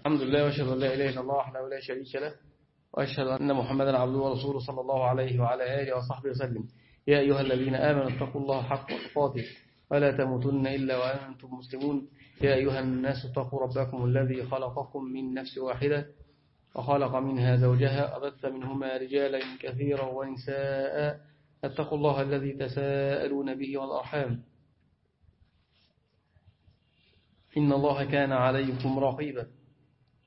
الحمد لله وأشهد أن لا إله إلا الله وحده لا شريك له وأشهد أن محمدا عبده ورسوله صلى الله عليه وعلى آله وصحبه وسلم. يا أيها الذين آمنوا اتقوا الله حق تقاته ولا تموتن إلا وأنتم مسلمون. يا أيها الناس اتقوا ربكم الذي خلقكم من نفس واحدة وخلق منها زوجها أبث منهما رجالا كثيرا ونساء. اتقوا الله الذي تساءلون به والأرحام. إن الله كان عليكم رقيبا.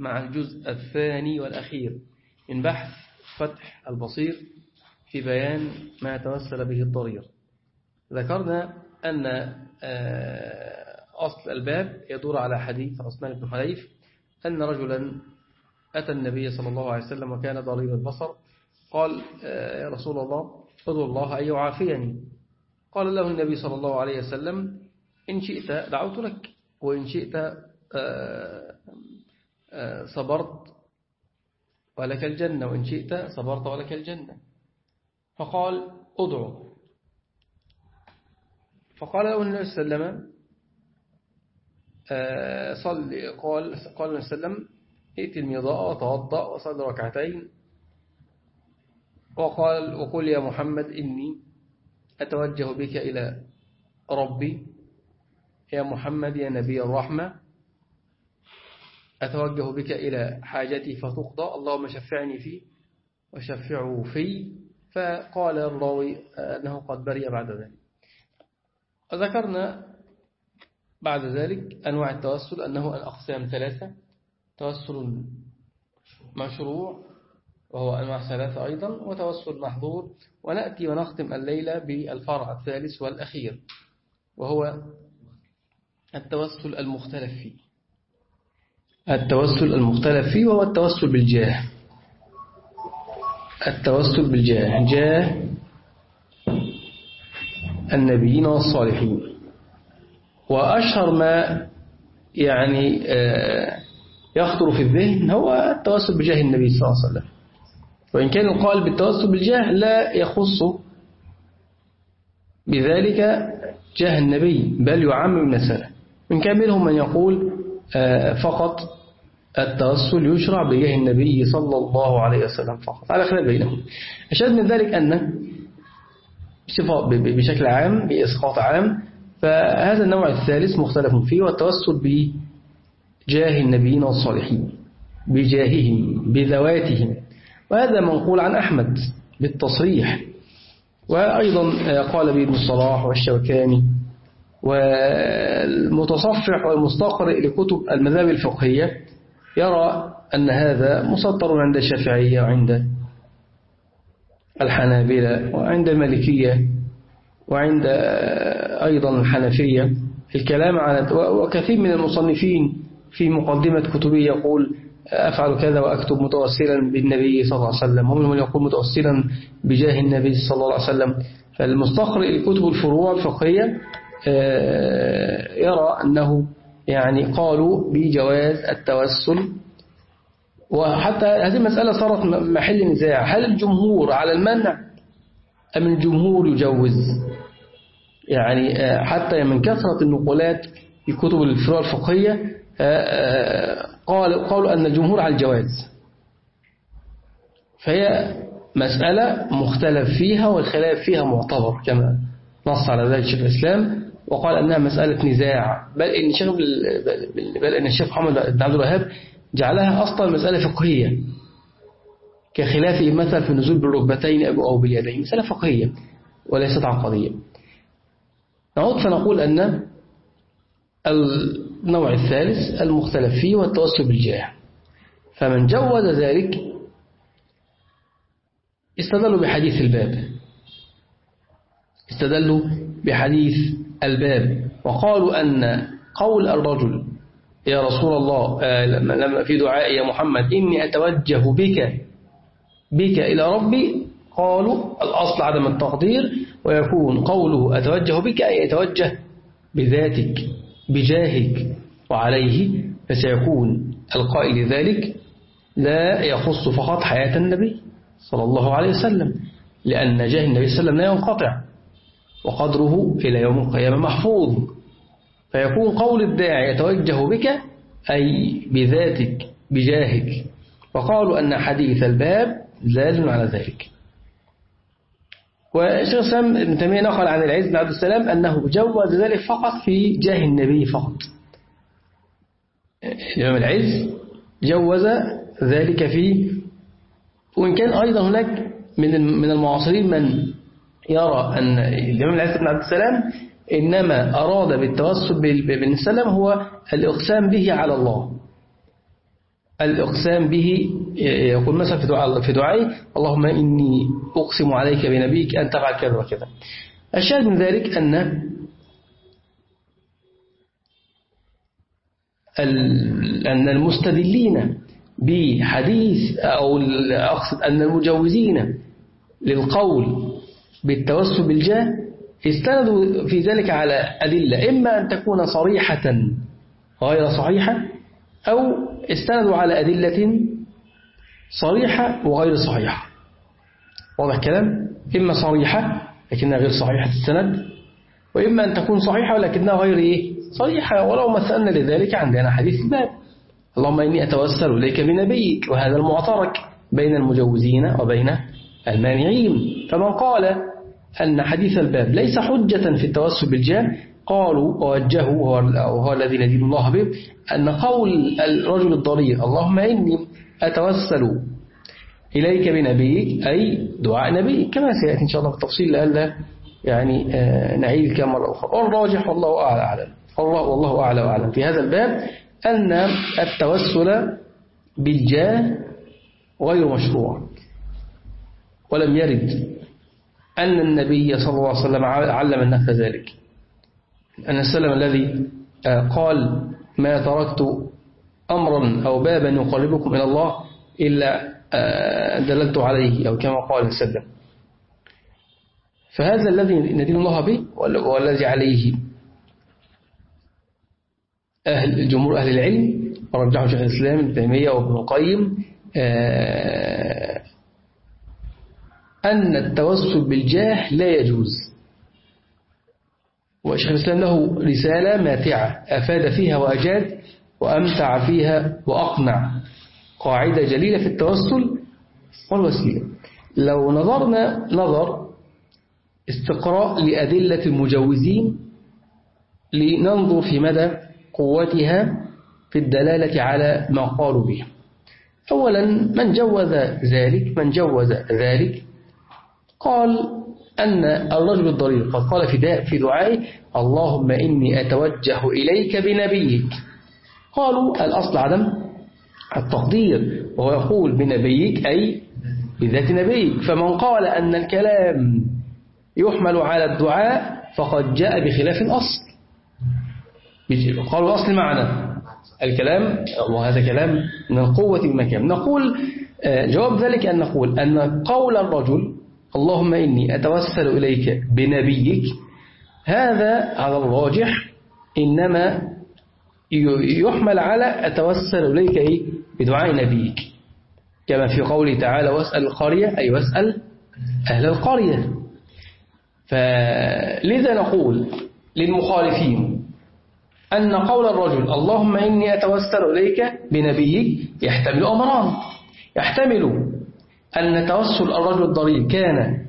مع الجزء الثاني والأخير. من بحث فتح البصير في بيان ما توسل به الضرير ذكرنا أن أصل الباب يدور على حديث عثمان بن حنيف أن رجلا أتى النبي صلى الله عليه وسلم وكان ضرير البصر. قال يا رسول الله ادعو الله أن يعافيني. قال له النبي صلى الله عليه وسلم إن شئت دعوت لك وإن شئت صبرت ولك الجنة وإن شئت صبرت ولك الجنة. فقال ادعو. فقال له النبي صلى الله عليه وسلم صل قال قال النبي صلى الله عليه وسلم ائت المضاء وتوضأ وصل ركعتين. وقال وقل يا محمد إني أتوجه بك إلى ربي. يا محمد يا نبي الرحمة أتوجه بك إلى حاجتي فتقضى. اللهم شفعني فيه وشفعه في. فقال الراوي أنه قد برئ بعد ذلك. وذكرنا بعد ذلك أنواع التوسل أنه الأقسام ثلاثة. توسل مشروع وهو أنواع ثلاثة أيضا وتوسل محظور. ونأتي ونختم الليلة بالفرع الثالث والأخير وهو التوسل المختلف فيه. التوسل المختلف فيه وهو التوسل بالجاه. التوسل بالجاه. جاه النبيين والصالحين. وأشهر ما يعني يخطر في الذهن هو التوسل بجاه النبي صلى الله عليه وسلم. وإن كان القائل بالتوسل بالجاه لا يخص بذلك جاه النبي بل يعمم المسألة من كان منهم من يقول فقط التوسل يشرع بجاه النبي صلى الله عليه وسلم فقط. على خلاف بينهم. أشد من ذلك أن بشكل عام بإسقاط عام فهذا النوع الثالث مختلف فيه والتوسل بجاه النبيين والصالحين بجاههم بذواتهم. وهذا منقول عن أحمد بالتصريح. وأيضا قال به ابن الصلاح والشوكاني والمتصفح والمستقرئ لكتب المذاهب الفقهية يرى أن هذا مسطر عند الشافعية وعند الحنابلة وعند المالكية وعند أيضا الحنفية. الكلام على وكثير من المصنفين في مقدمة كتبه يقول أفعل كذا وأكتب متوسلا بالنبي صلى الله عليه وسلم. ومن من يقول متوسلا بجاه النبي صلى الله عليه وسلم. فالمستقرئ لكتب الفروع الفقهية يرى أنه يعني قالوا بجواز التوسل. وحتى هذه المسألة صارت محل نزاع. هل الجمهور على المنع أم الجمهور يجوز؟ يعني حتى من كثرة النقولات في كتب الفروع الفقهية قالوا قالوا أن الجمهور على الجواز. فهي مسألة مختلف فيها والخلاف فيها معتبر كما نص على ذلك شيخ الإسلام. وقال أنها مسألة نزاع. بل إن الشيخ بل إن الشيخ محمد بن عبد الوهاب جعلها أصلا مسألة فقهية. كخلافه مثل في النزول بالركبتين أو باليدين مسألة فقهية وليست عقدية. نعود فنقول أن النوع الثالث المختلف فيه والتوسل بالجاه. فمن جوز ذلك استدلوا بحديث الباب. استدلوا بحديث الباب. وقالوا أن قول الرجل يا رسول الله آه، لما في دعاء يا محمد إني أتوجه بك بك إلى ربي. قالوا الأصل عدم التقدير ويكون قوله أتوجه بك أي أتوجه بذاتك بجاهك وعليه فسيكون القائل ذلك لا يخص فقط حياة النبي صلى الله عليه وسلم لأن جاه النبي صلى الله عليه وسلم لا ينقطع. وقدره إلى يوم القيامة محفوظ. فيكون قول الداعي يتوجه بك أي بذاتك بجاهك. وقالوا أن حديث الباب زال على ذلك. والشيخ الإسلام ابن تيمية نقل عن العز بن عبد السلام أنه جوز ذلك فقط في جاه النبي فقط. الإمام العز جوز ذلك في وإن كان أيضا هناك من من المعاصرين من يرى أن الإمام العز بن عبد السلام إنما أراد بالتوسل بن سلم هو الإقسام به على الله. الإقسام به يقول مثلا في دعاء في دعائي اللهم إني أقسم عليك بنبيك أن تفعل كذا وكذا. الشاهد من ذلك أن أن المستدلين بحديث أو أقصد أن المجوزين للقول بالتوسل بالجاه استندوا في ذلك على أدلة. إما أن تكون صريحة غير صحيحة أو استندوا على أدلة صريحة وغير صحيحة. واضح الكلام إما صريحة لكنها غير صحيحة السند وإما أن تكون صحيحة ولكنها غير إيه؟ صريحة. ولو مثلنا لذلك عندنا حديث الباب. اللهم إني أتوسل إليك بنبيك وهذا المعترك بين المجوزين وبين المانعين. فمن قال أن حديث الباب ليس حجة في التوسل بالجاه قالوا ووجهوا وهو الذي ندين الله به أن قول الرجل الضرير اللهم إني أتوسل إليك بنبيك أي دعاء نبيك كما سيأتي إن شاء الله بالتفصيل لألا يعني آه، نعيد كم مرة أخرى. والراجح والله أعلى أعلم الله والله أعلى وأعلم في هذا الباب أن التوسل بالجاه غير مشروع ولم يرد. أن النبي صلى الله عليه وسلم علم الناس ذلك. أن السلام الذي آه، قال ما تركت أمرا أو بابا يقربكم إلى الله إلا آه، دللت عليه أو كما قال السلام فهذا الذي ندين الله به والذي عليه أهل الجمهور أهل العلم ورجحوا شيخ الإسلام ابن تيمية وابن القيم آه، أن التوسل بالجاه لا يجوز. وشيخ الإسلام له رسالة ماتعة. أفاد فيها وأجاد وأمتع فيها وأقنع. قاعدة جليلة في التوسل والوسيلة. لو نظرنا نظر استقراء لأدلة المجوزين لننظر في مدى قوتها في الدلالة على ما قالوا به. أولا من جوز ذلك؟ من جوز ذلك قال أن الرجل الضرير قد قال في في دعائه اللهم إني أتوجه إليك بنبيك. قالوا الأصل عدم التقدير وهو يقول بنبيك أي بذات نبيك. فمن قال أن الكلام يحمل على الدعاء فقد جاء بخلاف الأصل. قالوا الأصل معنا الكلام وهذا كلام من القوة المكان. نقول آه، جواب ذلك أن نقول أن قول الرجل اللهم إني أتوسل إليك بنبيك. هذا على الراجح إنما يحمل على أتوسل إليك إيه؟ بدعاء نبيك. كما في قوله تعالى واسأل القرية أي واسأل أهل القرية. فلذا نقول للمخالفين أن قول الرجل اللهم إني أتوسل إليك بنبيك يحتمل أمران. يحتمل أن توسل الرجل الضرير كان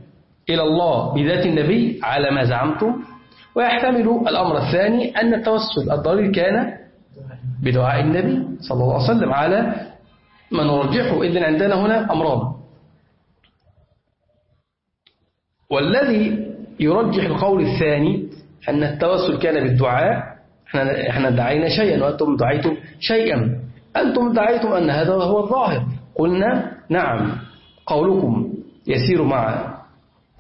إلى الله بذات النبي على ما زعمتم ويحتمل الأمر الثاني أن التوسل الضرير كان بدعاء النبي صلى الله عليه وسلم على ما نرجحه إذن عندنا هنا أمران والذي يرجح القول الثاني أن التوسل كان بالدعاء إحنا دعينا شيئا وأنتم دعيتم شيئا. أنتم دعيتم أن هذا هو الظاهر. قلنا نعم. قولكم يسير مع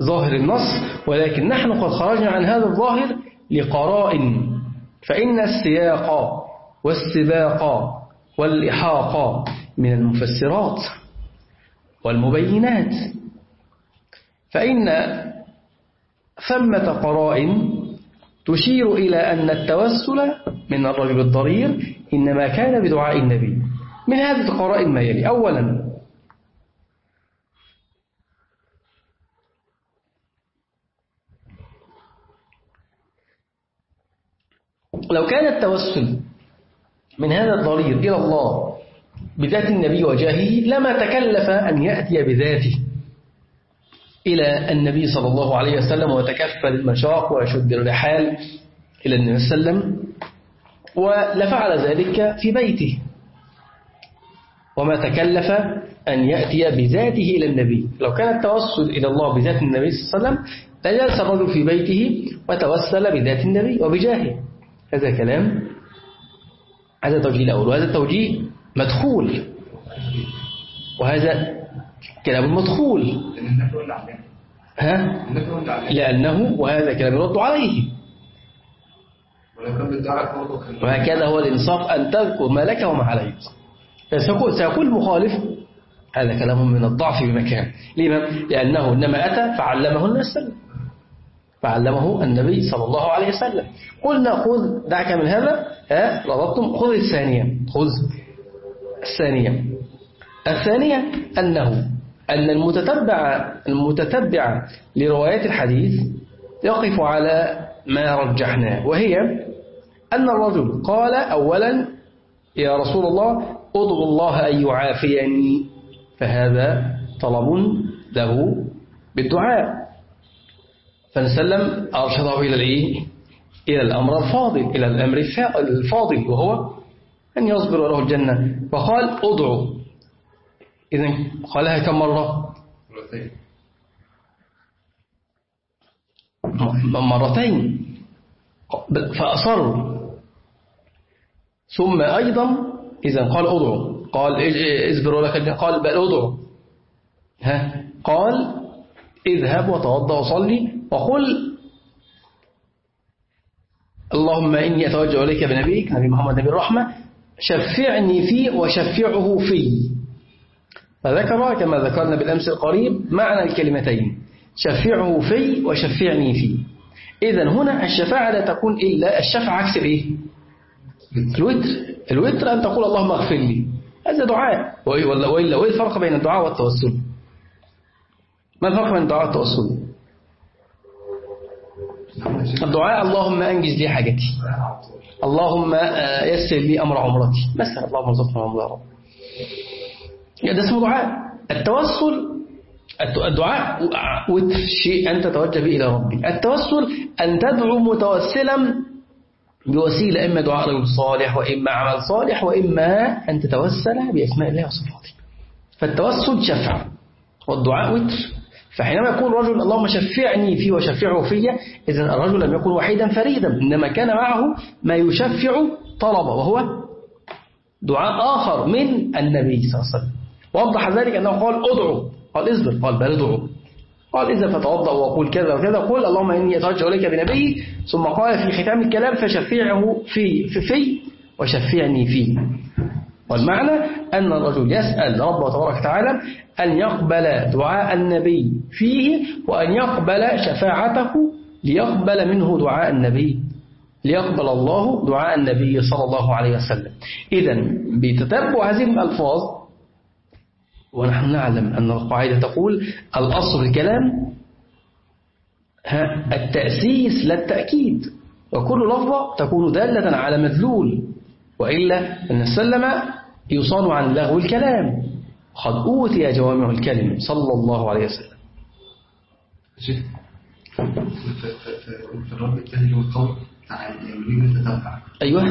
ظاهر النص ولكن نحن قد خرجنا عن هذا الظاهر لقرائن. فإن السياق والسباق والإحاق من المفسرات والمبينات. فإن ثمة قرائن تشير إلى أن التوسل من الرجل الضرير إنما كان بدعاء النبي. من هذه القرائن ما يلي؟ أولا لو كان التوسل من هذا الضرير إلى الله بذات النبي وجاهه لما تكلف أن يأتي بذاته إلى النبي صلى الله عليه وسلم وتكفل المشاق ويشد الرحال إلى النبي صلى الله عليه وسلم ولفعل ذلك في بيته. وما تكلف أن يأتي بذاته إلى النبي. لو كان التوسل إلى الله بذات النبي صلى الله عليه وسلم لجلس الرجل في بيته وتوسل بذات النبي وبجاهه. هذا كلام هذا توجيه الأول وهذا التوجيه مدخول. وهذا كلام مدخول. ها؟ لأنه وهذا كلام يرد عليه. وهكذا هو الإنصاف أن تذكر ما لك وما عليك. سيقول المخالف هذا كلام من الضعف بمكان. لما؟ لأنه إنما أتى فعلمه الناس. فعلمه النبي صلى الله عليه وسلم. قلنا خذ دعك من هذا ها رضبتم خذ الثانية خذ الثانية. الثانية أنه أن المتتبع المتتبع لروايات الحديث يقف على ما رجحناه وهي أن الرجل قال أولا يا رسول الله أدعو الله أن يعافيني فهذا طلب له بالدعاء. فنسلم أرشده إلى الإيه؟ إلى الأمر الفاضل إلى الأمر الفاضل وهو أن يصبر وله الجنة. فقال أدعو. إذن قالها كم مرة؟ مرتين. فأصر ثم أيضا إذا قال أدعو. قال اصبر ولك قال بل أدعو. ها؟ قال اذهب وتوضأ وصلي. وقل اللهم إني أتوجه إليك بنبيك نبي محمد نبي الرحمة شفعني فيه وشفعه في. فذكر كما ذكرنا بالأمس القريب معنى الكلمتين شفعه في وشفعني فيه إذا هنا الشفاعة لا تكون إلا الشفاعة عكس الإيه؟ الوتر. الوتر أن تقول اللهم اغفر لي. هذا دعاء. وإلا وإيه الفرق بين الدعاء والتوسل؟ ما الفرق بين الدعاء والتوسل؟ الدعاء اللهم أنجز لي حاجتي. اللهم آه، يسر لي أمر عمرتي. مثلا اللهم ارزقنا عمر يا رب. ده اسمه دعاء. التوسل الدعاء وتر شيء أن تتوجه به إلى ربي التوسل أن تدعو متوسلا بوسيلة إما دعاء رجل صالح وإما عمل صالح وإما أن تتوسل بأسماء الله وصفاته. فالتوسل شفع والدعاء وتر. فحينما يقول رجل اللهم شفعني فيه وشفعه فيه إذن الرجل لم يكن وحيدا فريدا إنما كان معه ما يشفع طلب وهو دعاء آخر من النبي صلى الله عليه وسلم. وضح ذلك أنه قال ادعو قال اصبر قال بل ادعو. قال إذا فتوضأ وقول كذا وكذا قل اللهم إني أتوجه إليك بنبي ثم قال في ختام الكلام فشفعه في في, في وشفعني فيه. والمعنى أن الرجل يسأل ربه تبارك وتعالى أن يقبل دعاء النبي فيه وأن يقبل شفاعته ليقبل منه دعاء النبي ليقبل الله دعاء النبي صلى الله عليه وسلم. إذا بتتبع هذه الألفاظ ونحن نعلم أن القاعدة تقول الأصل الكلام التأسيس لا التأكيد وكل لفظة تكون دالة على مدلول وإلا أن السلم يصان عن لغو الكلام قد أوتي جوامع الكلم صلى الله عليه وسلم. في الرب الثاني هو القول أيوة.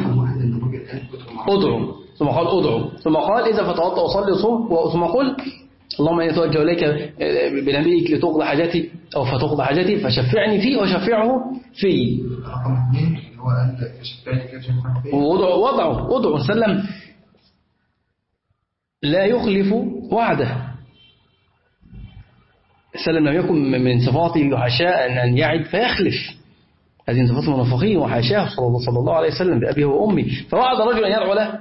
أدعو. ثم قال أدعو. ثم قال إذا فتوضأ وصلي صوم ثم قل اللهم إني أتوجه إليك بنبيك لتقضى حاجتي أو فتقضى حاجتي فشفعني فيه وشفعه فيه رقم اثنين هو قال شفعني فيه. وضعه وضعه وضعه. سلم. لا يخلف وعده. سلم لم يكن من صفاته يحشاء أن يعد فيخلف. هذه صفات المنافقين وحاشاه صلى الله عليه وسلم بأبيه وأمي فوعد الرجل أن يدعو له.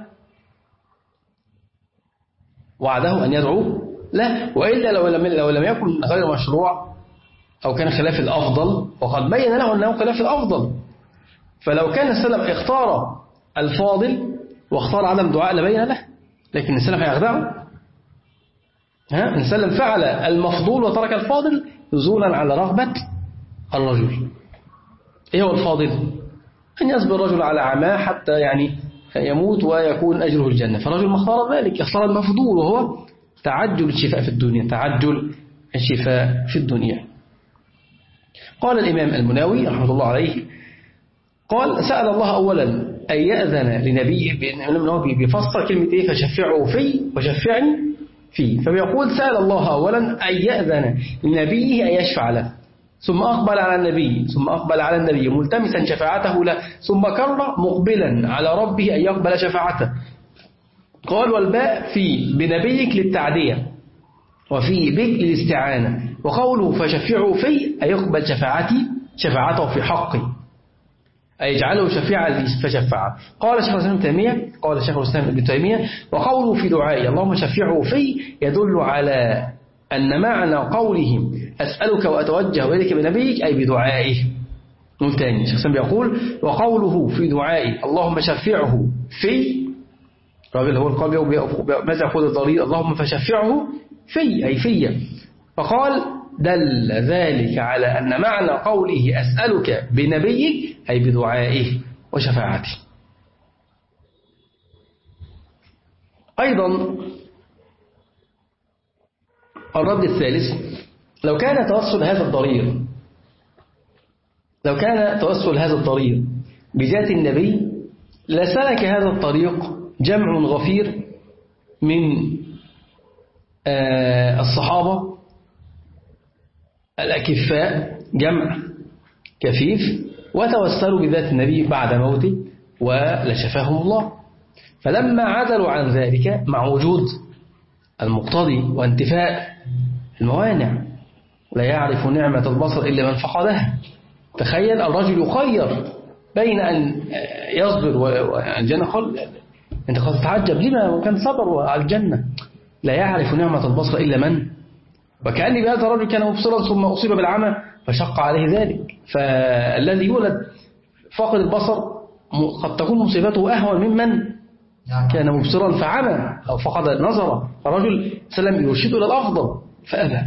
وعده أن يدعو له. وإلا لو لم, لو لم يكن غير مشروع أو كان خلاف الأفضل وقد بين له أنه خلاف الأفضل. فلو كان السلام اختار الفاضل واختار عدم دعاء لبين له. لكن السلام هيخدعه ها؟ السلام فعل المفضول وترك الفاضل نزولا على رغبة الرجل. إيه هو الفاضل؟ أن يصبر الرجل على عماه حتى يعني يموت ويكون أجره الجنة. فالرجل ما اختار ذلك اختار المفضول وهو تعجل الشفاء في الدنيا تعجل الشفاء في الدنيا. قال الإمام المناوي رحمة الله عليه قال سأل الله أولا أن يأذن لنبيه بأنه بيفسر كلمة إيه؟ فشفعوا في وشفعني فيه فبيقول سأل الله أولا أن يأذن لنبيه أن يشفع له. ثم أقبل على النبي. ثم أقبل على النبي ملتمسا شفاعته له. ثم كر مقبلا على ربه أن يقبل شفاعته. قال والباء في بنبيك للتعدية وفي بك للاستعانة. وقوله فشفعوا في أن يقبل شفاعتي شفاعته في حقي. يجعله شفيعا فشفع قال شيخ الإسلام تيمية قال شيخ الإسلام ابن تيمية وقوله في دعائي اللهم شفعه في يدل على أن معنى قولهم أسألك وأتوجه إليك بنبيك أي بدعائه. نقول تاني شيخ الإسلام يقول وقوله في دعائي اللهم شفعه في الراجل هو القلب ماذا يقول الضرير اللهم فشفعه في أي في فقال دل ذلك على أن معنى قوله أسألك بنبيك أي بدعائه وشفاعته. أيضا الرد الثالث لو كان توسل هذا الضرير لو كان توسل هذا الضرير بذات النبي لسلك هذا الطريق جمع غفير من آه، الصحابة الأكفاء جمع كفيف وتوسلوا بذات النبي بعد موته ولشفاهم الله. فلما عدلوا عن ذلك مع وجود المقتضي وانتفاء الموانع لا يعرف نعمة البصر إلا من فقدها. تخيل الرجل يخير بين أن يصبر والجنة قال أنت قد تتعجب. لما؟ كان صبر على الجنة. لا يعرف نعمة البصر إلا من وكأن بهذا الرجل كان مبصرا ثم أصيب بالعمى فشق عليه ذلك. فالذي يولد فاقد البصر قد تكون مصيبته أهون ممن كان مبصرا فعمى أو فقد النظر الرجل سلم يرشد إلى الأفضل فأبى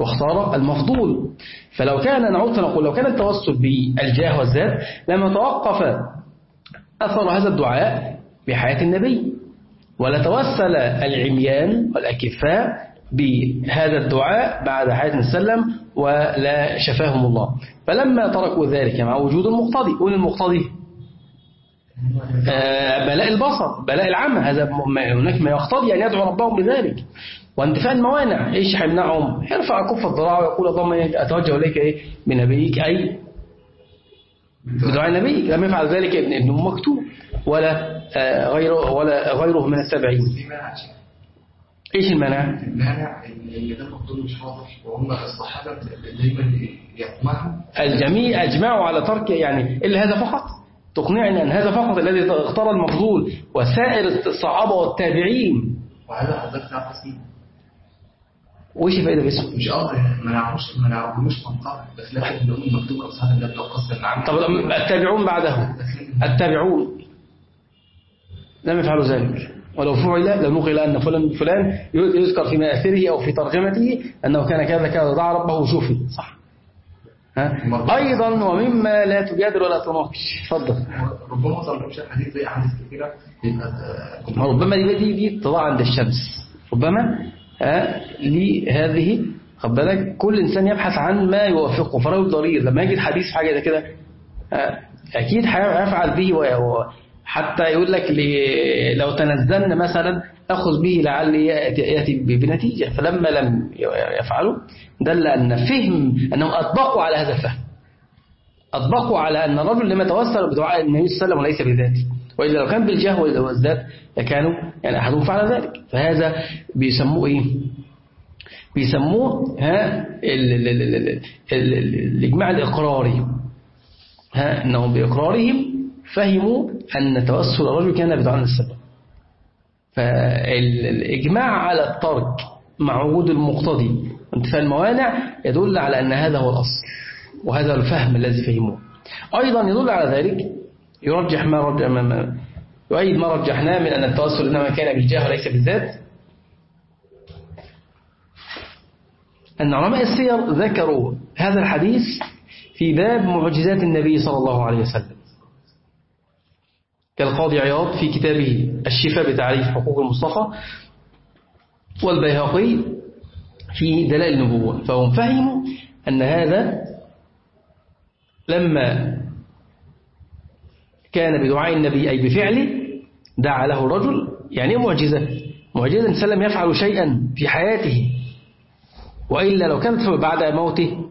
واختار المفضول. فلو كان نعود فنقول لو كان التوسل بالجاه والذات لما توقف أثر هذا الدعاء بحياة النبي. ولتوسل العميان والأكفاء بهذا الدعاء بعد حياة السلم ولا شفاهم الله. فلما تركوا ذلك مع وجود المقتضي قول المقتضي. آه، بلاء البصر بلاء العمى. هذا هناك ما يقتضي أن يدعو ربهم بذلك. وانتفاء الموانع إيش حيمنعهم؟ يرفع كف الضراع ويقول اللهم أتوجه إليك إيه؟ بنبيك أي بدعاء نبيك. لم يفعل ذلك ابن ابن مكتوب ولا آه، غيره ولا غيره من التابعين. إيش المانع؟ المانع ان ده مش حاضر وهم الصحابة دايما يطمعوا الجميع أجمعوا على ترك يعني إلا هذا فقط. تقنعني أن هذا فقط الذي اختار المفضول وسائر الصحابة والتابعين. وهذا حضرتك تعرف اسمه؟ وش فائده باسمه؟ مش آه ما نعرفوش ما نعرفوش منطقة. بس لكن اللي هم مكتوب اصحاب النبي القصة اللي طب التابعون بعدهم التابعون. لم يفعلوا ذلك. ولو فعل لنقل أن فلان فلان يذكر في مآثره أو في ترجمته أنه كان كذا كذا دعا ربه وشوفي صح. ها؟ أيضا ومما لا تجادل ولا تناقش. تفضل. ربما صار حديث زي أحاديث كثيرة. ربما دي دي تضاع عند الشمس ربما ها لهذه خد بالك كل إنسان يبحث عن ما يوافقه فرجل ضرير لما يجد حديث في حاجة زي كده أكيد هيفعل به حتى يقول لك لو تنزلنا مثلا أخذ به لعل يأتي بنتيجة. فلما لم يفعلوا دل أن فهم أنهم أطبقوا على هذا الفهم. أطبقوا على أن الرجل لما توسل بدعاء النبي صلى الله عليه وسلم وليس بذاته. وإذا لو كان بالجاه والذات لكانوا يعني أحدهم فعل ذلك. فهذا بيسموه إيه؟ بيسموه ها الإجماع الإقراري. ها أنهم بإقرارهم فهموا أن توسل الرجل كان بدعاء السبب. فالإجماع على الترك مع وجود المقتضي وانتفاء الموانع يدل على أن هذا هو الأصل وهذا الفهم الذي فهموه. أيضا يدل على ذلك يرجح ما رجح ما يؤيد ما رجحناه من أن التوسل إنما كان بالجاه وليس بالذات. أن علماء السير ذكروا هذا الحديث في باب معجزات النبي صلى الله عليه وسلم. كالقاضي عياض في كتابه الشفاء بتعريف حقوق المصطفى والبيهقي في دلائل النبوة. فهم فهموا أن هذا لما كان بدعاء النبي أي بفعله دعا له الرجل يعني معجزة معجزة سلم يفعل شيئا في حياته وإلا لو كانت بعد موته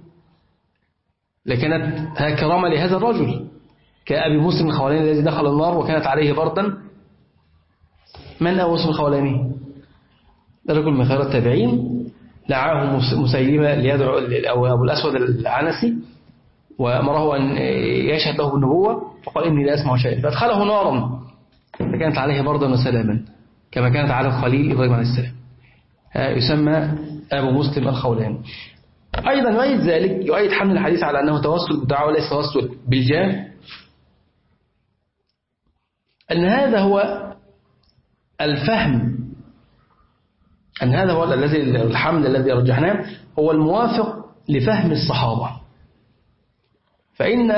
لكانت كرامة لهذا الرجل. كأبي مسلم الخولاني الذي دخل النار وكانت عليه بردا. من أبو مسلم الخولاني رجل من خير التابعين. دعاه مسيلمة ليدعو أو أبو الأسود العنسي وأمره أن يشهد له بالنبوة. فقال إني لا أسمع شيئا. فأدخله نارا. فكانت عليه بردا وسلاما كما كانت على الخليل إبراهيم عليه السلام. يسمى أبو مسلم الخولاني أيضا يؤيد ذلك يؤيد حمل الحديث على أنه توسل بالدعوة وليس توسل بالجاه. أن هذا هو الفهم. أن هذا هو الذي الحمل الذي رجحناه هو الموافق لفهم الصحابة. فإن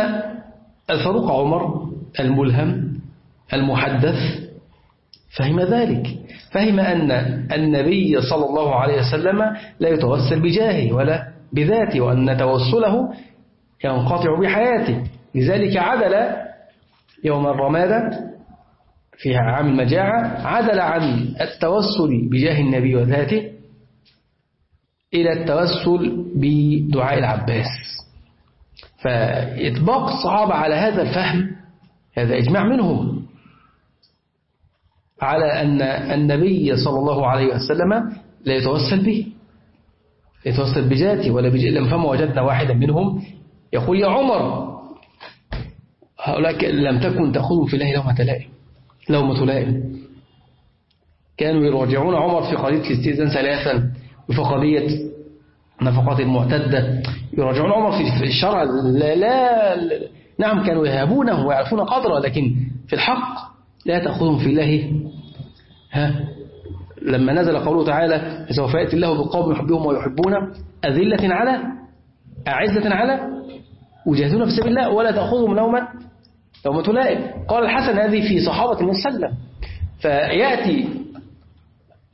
الفاروق عمر الملهم المحدث فهم ذلك. فهم أن النبي صلى الله عليه وسلم لا يتوسل بجاهه ولا بذاته وأن توسله ينقطع بحياته. لذلك عدل يوم الرمادة في عام المجاعة عدل عن التوسل بجاه النبي وذاته إلى التوسل بدعاء العباس. فإطباق الصحابة على هذا الفهم هذا إجماع منهم على أن النبي صلى الله عليه وسلم لا يتوسل به يتوسل بذاته ولا بجاه فما وجدنا واحدا منهم يقول يا عمر هؤلاء لم تكن تأخذوا في الله لومة لائم. لومة لائم كانوا يراجعون عمر في قضية الاستئذان ثلاثا وفي قضية نفقات المعتدة. يراجعون عمر في الشرع. لا, لا نعم كانوا يهابونه ويعرفون قدره لكن في الحق لا تأخذهم في الله. ها؟ لما نزل قوله تعالى سوف يأتي الله بقوم يحبهم ويحبون أذلة على أعزة على وجاهدون في سبيل الله ولا تأخذهم لومة لومة لائم قال الحسن هذه في صحابة النبي صلى الله عليه وسلم فيأتي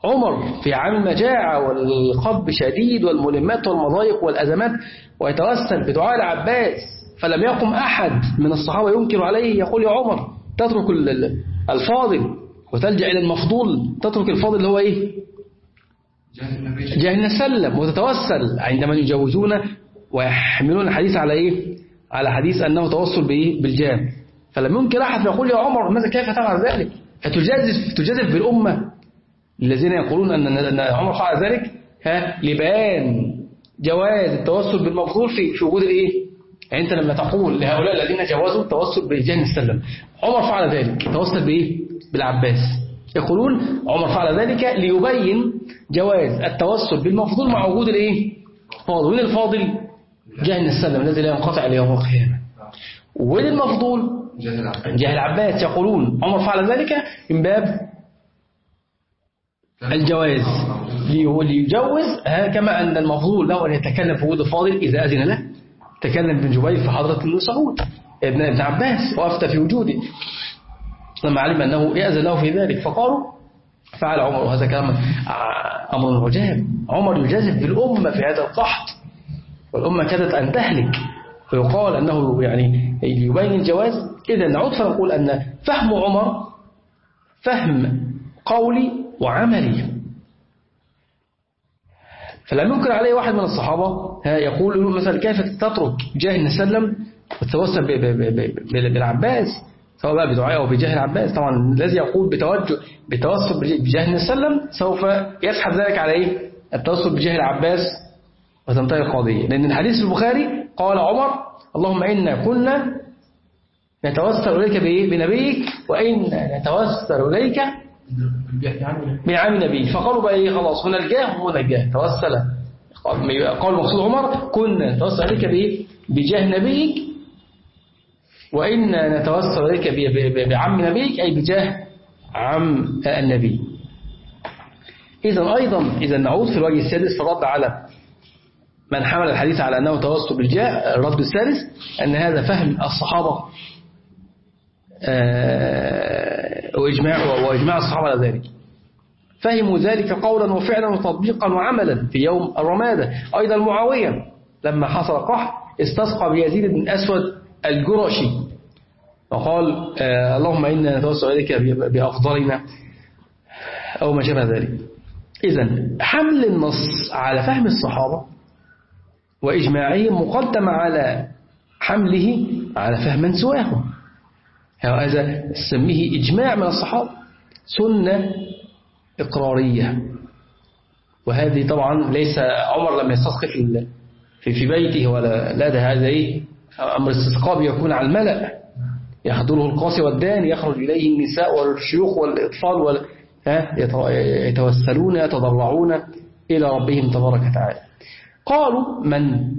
عمر في عام المجاعة والقب شديد والملمات والمضايق والأزمات ويتوسل بدعاء العباس فلم يقم أحد من الصحابة ينكر عليه. يقول يا عمر تترك الفاضل وتلجأ إلى المفضول. تترك الفاضل اللي هو إيه؟ جاهل نسلم وتتوسل عندما يجوزون ويحملون الحديث على إيه؟ على حديث أنه بإيه؟ بالجاه فلم ينكر أحد فيقول يا عمر ماذا كيف تفعل ذلك؟ فتجازف تجازف بالأمة. الذين يقولون أن عمر فعل ذلك ها لبيان جواز التوسل بالمفضول في وجود الإيه؟ يعني أنت لما تقول لهؤلاء الذين جوازوا التوسل بالجاه السلم عمر فعل ذلك. توسل بإيه؟ بالعباس. يقولون عمر فعل ذلك ليبين جواز التوسل بالمفضول مع وجود الإيه؟ فاضل. وين الفاضل؟ جاه السلم الذي لا ينقطع ليوم القيامة. وين المفضول؟ جاه العباس. يقولون عمر فعل ذلك من باب الجواز. ليجوز كما أن المفضول له أن يتكلم في وجود الفاضل إذا أذن له. تكلم ابن جبير في حضرة ابن سعود ابن ابن عباس وأفتى في وجوده. لما علم أنه يأذن له في ذلك فقالوا فعل عمر وهذا كلام أمر عجاب عمر يجازف بالأمة في هذا القحط. والأمة كادت أن تهلك. فيقال أنه يعني ليبين الجواز. إذا نعود فنقول أن فهم عمر فهم قولي وعملي. فلم ينكر عليه واحد من الصحابة يقول مثلا كيف تترك جاه النسلم وتتوسل بالعباس؟ سواء بدعاء أو بجاه العباس. طبعا الذي يقول بتوجه بتوسل بجاه النسلم سوف يسحب ذلك على إيه التوسل بجاه العباس وتنتهي القضية. لأن الحديث البخاري قال عمر اللهم إنا كنا نتوسل إليك؟ بنبيك وإن نتوسل إليك بعام نبيك فقالوا بقى إيه خلاص هنا الجاه وهنا الجاه توسل قال مقصود عمر كنا نتوسل إليك؟ بجاه نبيك وإن نتوسل إليك بعم نبيك أي بجاه عم النبي إذا أيضا إذا نعود في الوجه السادس في الرد على من حمل الحديث على أنه توسل بالجاه الرد الثالث أن هذا فهم الصحابة آه، وإجماع وإجماع الصحابة على ذلك. فهموا ذلك قولا وفعلا وتطبيقا وعملا في يوم الرمادة. أيضا معاوية لما حصل قح استسقى بيزيد بن أسود الجرشي. وقال آه، اللهم إنا نتوسل إليك بأفضلنا. أو ما شابه ذلك. إذا حمل النص على فهم الصحابة وإجماعهم مقدم على حمله على فهم من سواهم. هذا سميه إجماع من الصحابة. سنة إقرارية. وهذه طبعا ليس عمر لم يستسقي في في بيته ولا لا ده هذا إيه؟ أمر استسقاء يكون على الملأ. يحضره القاسي والداني يخرج إليه النساء والشيوخ والإطفال وال يتوسلون يتضرعون إلى ربهم تبارك وتعالى. قالوا من؟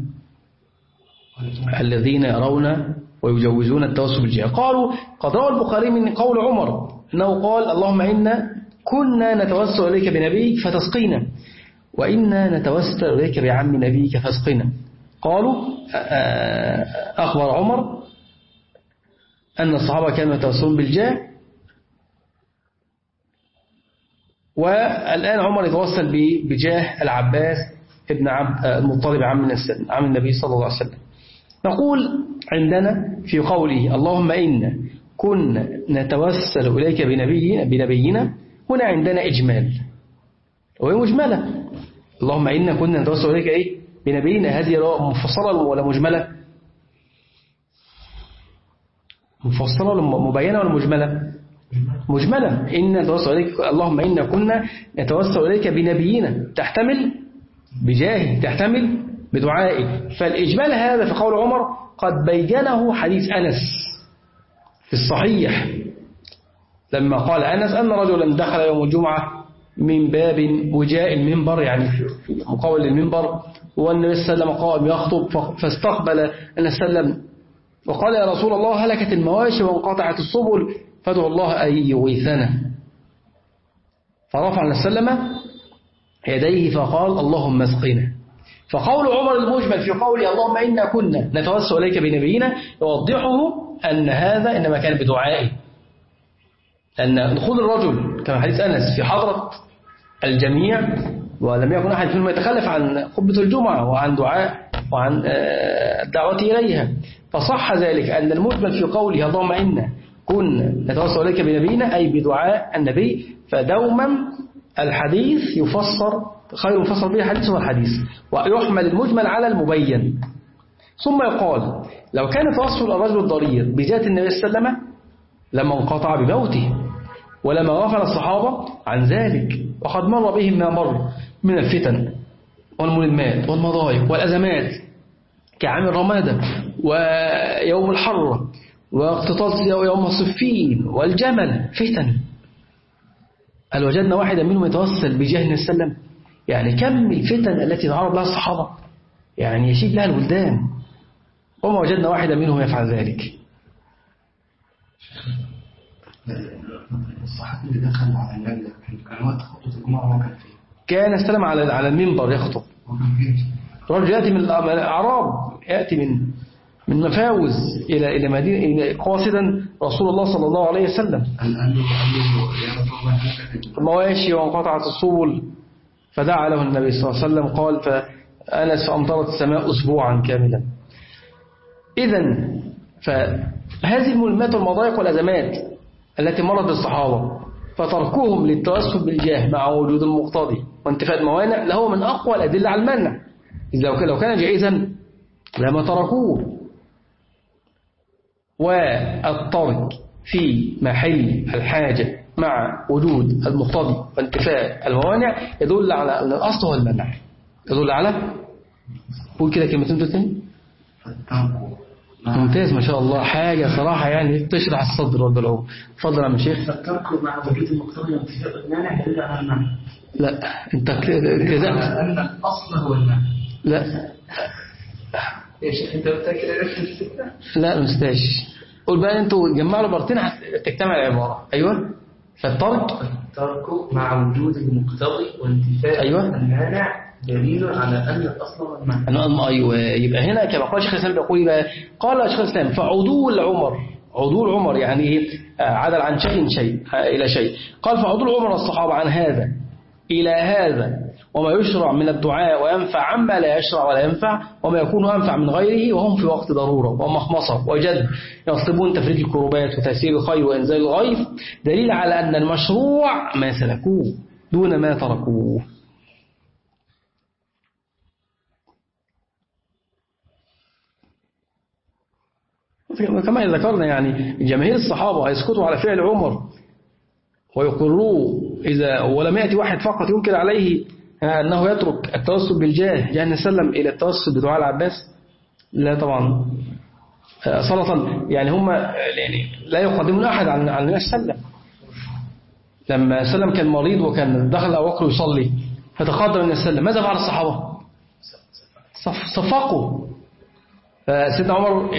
الذين يرون ويجوزون التوسل بالجهة قالوا قد روى البخاري من قول عمر أنه قال اللهم إنا كنا نتوسل إليك بنبيك فتسقينا وإنا نتوسل إليك بعم نبيك فاسقنا قالوا أخبر عمر أن الصحابة كانوا يتوسلون بالجاه والآن عمر يتوسل بجاه العباس ابن عبد المطلب عم عم النبي صلى الله عليه وسلم. نقول عندنا في قوله اللهم إنا كنا نتوسل إليك بنبينا, بنبينا هنا عندنا إجمال. وهي مجملة. اللهم إنا كنا نتوسل إليك إيه؟ بنبينا. هذه مفصلة ولا مجملة؟ مفصلة ولا مبينة ولا مجملة؟ مجملة. إن نتوسل إليك اللهم إنا كنا نتوسل إليك بنبينا. تحتمل بجاهه تحتمل بدعائه فالإجمال هذا في قول عمر قد بينه حديث أنس في الصحيح لما قال أنس أن رجلا دخل يوم الجمعة من باب وجاء المنبر يعني في مقاول للمنبر والنبي صلى الله عليه وسلم قام يخطب فاستقبل النبي صلى الله عليه وسلم وقال يا رسول الله هلكت المواشي وانقطعت السبل فادعوا الله أن يغيثنا. فرفع النبي صلى الله عليه وسلم يديه فقال اللهم اسقنا. فقول عمر المجمل في قوله اللهم إنا كنا نتوسل إليك بنبينا يوضحه أن هذا إنما كان بدعائه أن دخول الرجل كما حديث أنس في حضرة الجميع ولم يكن أحد فيهم يتخلف عن خطبة الجمعة وعن دعاء وعن الدعوة إليها. فصح ذلك أن المجمل في قوله اللهم إنا كنا نتوسل إليك بنبينا أي بدعاء النبي فدوما الحديث يفسر خير مفسر به الحديث هو الحديث ويحمل المجمل على المبين. ثم يقال لو كان توسل الرجل الضرير بذات النبي صلى الله عليه وسلم لما انقطع بموته ولما غفل الصحابة عن ذلك وقد مر بهم ما مر من الفتن والملمات والمضايق والأزمات كعام الرمادة ويوم الحرة واقتطاص يوم الصفين والجمل فتن. هل وجدنا واحدا منهم يتوسل بجاه النبي صلى الله عليه وسلم. يعني كم الفتن التي تعرض لها الصحابة؟ يعني يشيب لها الولدان. وما وجدنا واحدا منهم يفعل ذلك. الصحابي اللي دخل على كان وقت خطبة الجمعة وهو كان فين؟ كان استلم على على المنبر يخطب؟ رجل يأتي من الأعراب يأتي من من مفاوز إلى إلى مدينة إلى قاصدا رسول الله صلى الله عليه وسلم. المواشي وانقطعت السبل فدعا له النبي صلى الله عليه وسلم قال فأنس فأمطرت السماء أسبوعا كاملا. إذا فهذه الملمات والمضايق والأزمات التي مرت بالصحابة فتركهم للتوسل بالجاه مع وجود المقتضي وانتفاء الموانع له من أقوى الأدلة على المنع. إذا لو كان جائزا لما تركوه. والترك في محل الحاجة مع وجود المقتضي وانتفاء الموانع يدل على أن الأصل هو المنع. يدل على؟ قول كده كلمتين فالترك. ممتاز ما شاء الله. حاجة صراحة يعني تشرح الصدر والبلعوم تفضل يا عم شيخ. الترك مع وجود المقتضي وانتفاء المانع دليل على المعنى لا انت كذبت على أن الأصل هو المعنى لا. يا شيخ الفكرة؟ لا ما نستاش قول بقى أنتوا جمعوا العبارتين تجتمع العبارة. أيوه. فالترك الترك مع وجود المقتضي وانتفاء أيوة. المانع دليل على أن الأصل أنا أيوة. يبقى هنا كما قال شيخ الإسلام بيقول بقى قال شيخ الإسلام فعدول عمر عدول عمر يعني إيه؟ آه، عدل عن شيء شيء آه، إلى شيء. قال فعدول عمر الصحابة عن هذا إلى هذا. وما يشرع من الدعاء وينفع عما لا يشرع ولا ينفع وما يكون أنفع من غيره وهم في وقت ضرورة ومخمصة وجد. يطلبون تفريج الكروبات وتيسير الخير وإنزال الغيث دليل على أن المشروع ما سلكوه دون ما تركوه. كما ذكرنا يعني جماهير الصحابة يسكتوا على فعل عمر ويقروه إذا ولم يأتي واحد فقط ينكر عليه أنه يترك التوسل بالجاه جاء نسلم إلى التوسل بدعاء العباس؟ لا طبعا. صلاة يعني هم يعني لا يقدمون أحد عن عن وسلم لما سلم كان مريض وكان دخل أبو بكر يصلي فتقدم النبي وسلم ماذا فعل الصحابة؟ صف صفقوا. فسيدنا عمر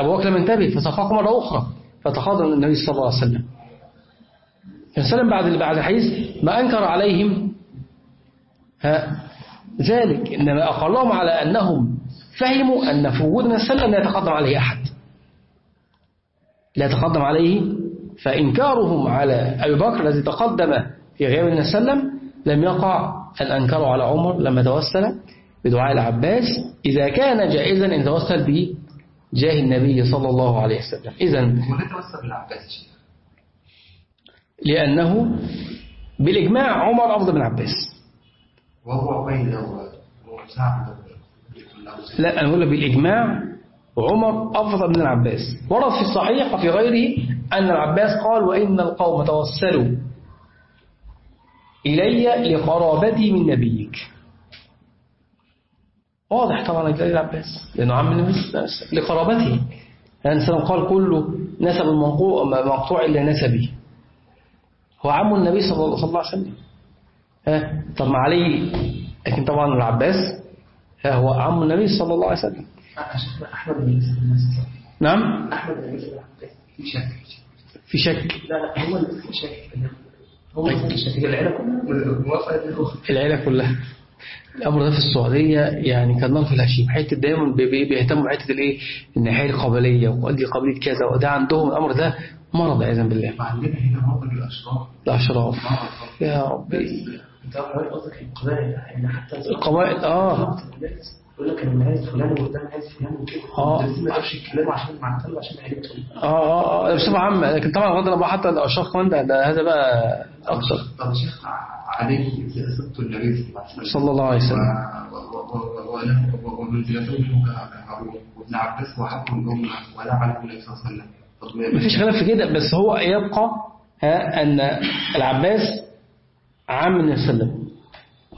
أبو بكر لم ينتبه فصفقوا مرة أخرى فتقدم النبي صلى الله عليه وسلم. فسلم بعد بعد الحديث ما أنكر عليهم ها؟ ذلك إنما أقرهم على أنهم فهموا أن في وجود النبي صلى الله عليه وسلم لا يتقدم عليه أحد. لا يتقدم عليه فإنكارهم على أبي بكر الذي تقدم في غياب النبي صلى الله عليه وسلم لم يقع أن أنكروا على عمر لما توسل بدعاء العباس. إذا كان جائزا أن يتوسل به جاه النبي صلى الله عليه وسلم. إذا توسل لأنه بالإجماع عمر أفضل من عباس. وهو وسعد لا أنا أقول لك بالإجماع عمر أفضل من العباس. ورد في الصحيح وفي غيره أن العباس قال وإن القوم توسلوا إلي لقرابتي من نبيك. واضح طبعا جلال العباس؟ لأنه عم النبي لقرابته. يعني سلام قال كله نسب المنقوع مقطوع إلا نسبي. هو عم النبي صلى الله عليه وسلم. ها؟ طب ما عليه لكن طبعا العباس ها هو عم النبي صلى الله عليه وسلم. أحمد بن نعم؟ أحمد بن في شك. في شك لا لا هو شك هو شك العيلة كلها. العيلة كلها الأمر ده في السعودية يعني كان في الهشيم. حتة دايما بي- بي- بيهتموا بحتة الإيه؟ الناحية القبلية ودي قبلية كذا وده عندهم الأمر ده مرض عياذا بالله. وعندنا هنا مرض الأشراف مرض يا ربي. انت قصدك القبائل يعني حتى القبائل آه يقول لك أنا من عيلة فلان وده من عيلة فلان وكده آه. بس ما يقدرش يتكلموا عشان معتمد عشان عيلتهم آه آه آه بصفة عامة لكن طبعا غض النظر حتى الأشراف كمان ده, هذا بقى أكثر طب شيخ عليه سياسة النبي صلى الله عليه وسلم ومنزلته منه كهارون وابن عباس وحق الأمة ولا على النبي صلى الله عليه وسلم مفيش خلاف في كده بس هو يبقى ها أن العباس عم النبي صلى الله عليه وسلم.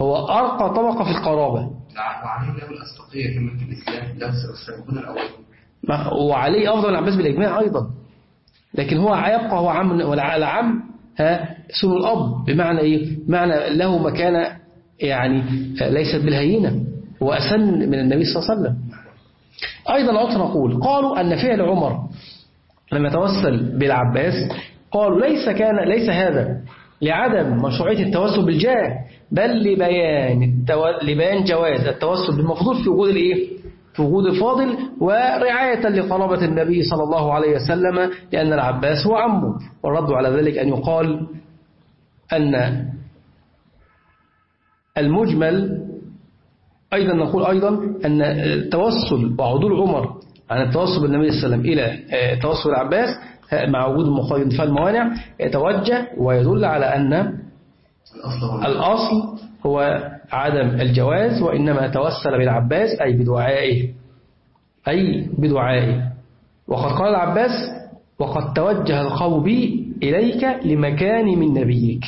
هو أرقى طبقة في القرابة. وعليه له الأسبقية كما في الإسلام له السابقون الأول. ما- وعليه أفضل العباس بالإجماع أيضا. لكن هو يبقى هو عم ولا العم ها اسمه الأب بمعنى إيه؟ بمعنى له مكانة يعني ليست بالهينة وأسن من النبي صلى الله عليه وسلم. أيضا عدت نقول قالوا أن فعل عمر لما توسل بالعباس. قالوا ليس كان ليس هذا. لعدم مشروعية التوسل بالجاه بل لبيان التو... لبيان جواز التوسل بالمفضول في وجود الإيه؟ في وجود الفاضل ورعاية لقرابة النبي صلى الله عليه وسلم لأن العباس هو عمه. والرد على ذلك أن يقال أن المجمل أيضا نقول أيضا أن التوسل وعدول عمر عن التوسل بالنبي صلى الله عليه وسلم إلى آه، توسل العباس مع وجود المخالف فالموانع يتوجه ويدل على أن الأصل هو الأصل هو عدم الجواز وإنما توسل بالعباس أي بدعائه. أي بدعائه. وقد قال العباس وقد توجه القوم بي إليك لمكان من نبيك.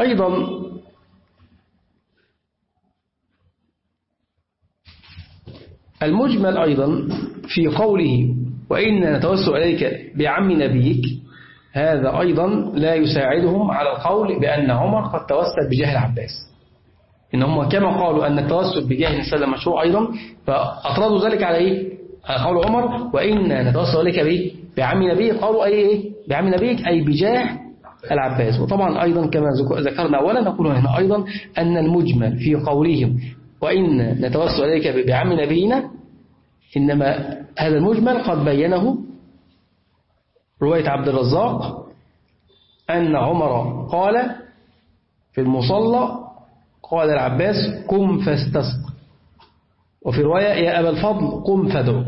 أيضا المجمل أيضا في قوله وإن نتوسل إليك بعم نبيك هذا أيضا لا يساعدهم على القول بأن عمر قد توسل بجاه العباس إنهم كما قالوا أن التوسل بجاه النبي مشروع أيضا فأطردوا ذلك على إيه؟ على قول عمر وإن نتوسل إليك؟ بعم نبيك قالوا أي إيه؟ بعم نبيك أي بجاه العباس. وطبعا أيضا كما ذكرنا أولا نقول هنا أيضا أن المجمل في قولهم وإن نتوسل إليك بعم نبينا إنما هذا المجمل قد بينه رواية عبد الرزاق أن عمر قال في المصلى قال العباس قم فاستسق وفي رواية يا أبا الفضل قم فادعو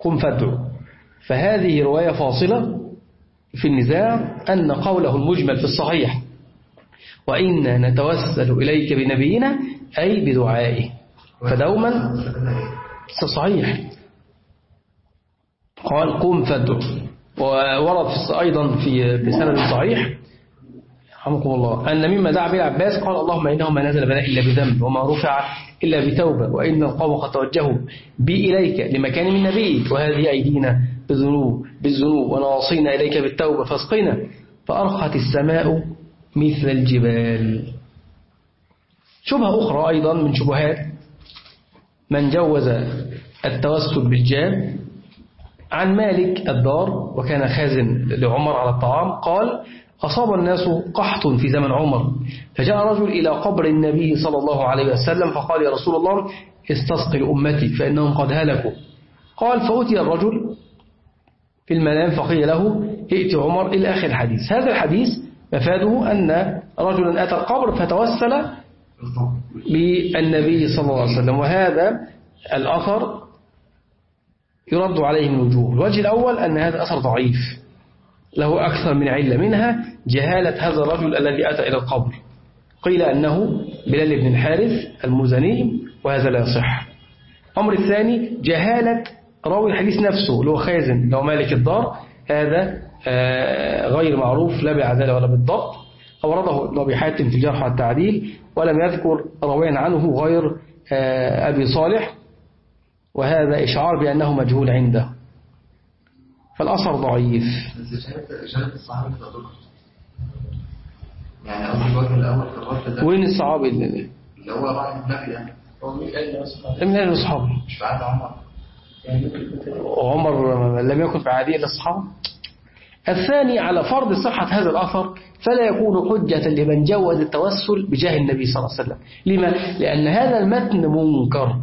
قم فادعو فهذه رواية فاصلة. في النزاع أن قوله المجمل في الصحيح وإنا نتوسل إليك بنبينا أي بدعائه. فدوما صحيح. قال قم فادعو وورد أيضا في بسند صحيح. رحمكم الله. أن مما دعا به العباس قال اللهم إنه ما نزل بنا إلا بذنب وما رفع إلا بتوبة وإن القوم قد توجهوا بي إليك لمكان من نبيك وهذه أيدينا. بالذنوب بالذنوب ونواصينا إليك بالتوبة فاسقنا. فأرخت السماء مثل الجبال. شبهة أخرى أيضا من شبهات من جوز التوسل بالجاه عن مالك الدار وكان خازن لعمر على الطعام قال أصاب الناس قحط في زمن عمر. فجاء رجل إلى قبر النبي صلى الله عليه وسلم فقال يا رسول الله استسقي أمتي فإنهم قد هلكوا. قال فأتي الرجل في المنام فقيل له ائت عمر إلى آخر الحديث. هذا الحديث مفاده أن رجلا أتى القبر فتوسل بالنبي صلى الله عليه وسلم وهذا الأثر يرد عليه من وجوه الوجه الأول أن هذا أثر ضعيف له أكثر من علة منها جهالة هذا الرجل الذي أتى إلى القبر. قيل أنه بلال بن الحارث المزني وهذا لا يصح. أمر الثاني جهالة راوي الحديث نفسه اللي هو خازن اللي هو مالك الدار هذا غير معروف لا بعدالة ولا بالضبط. أورده ابن أبي حاتم في الجرح والتعديل ولم يذكر راويا عنه غير أبي صالح. وهذا إشعار بأنه مجهول عنده. فالأثر ضعيف. يعني أول الأول في ده. وين الصحابي اللي هو راعي النبي يعني. هو مين قال من أهل الصحابة مش بعد عمر. وعمر لم يكن في عادية للصحابة الثاني على فرض صحة هذا الأثر فلا يكون حجة لمن جوز التوسل بجاه النبي صلى الله عليه وسلم. لما؟ لأن هذا المتن منكر.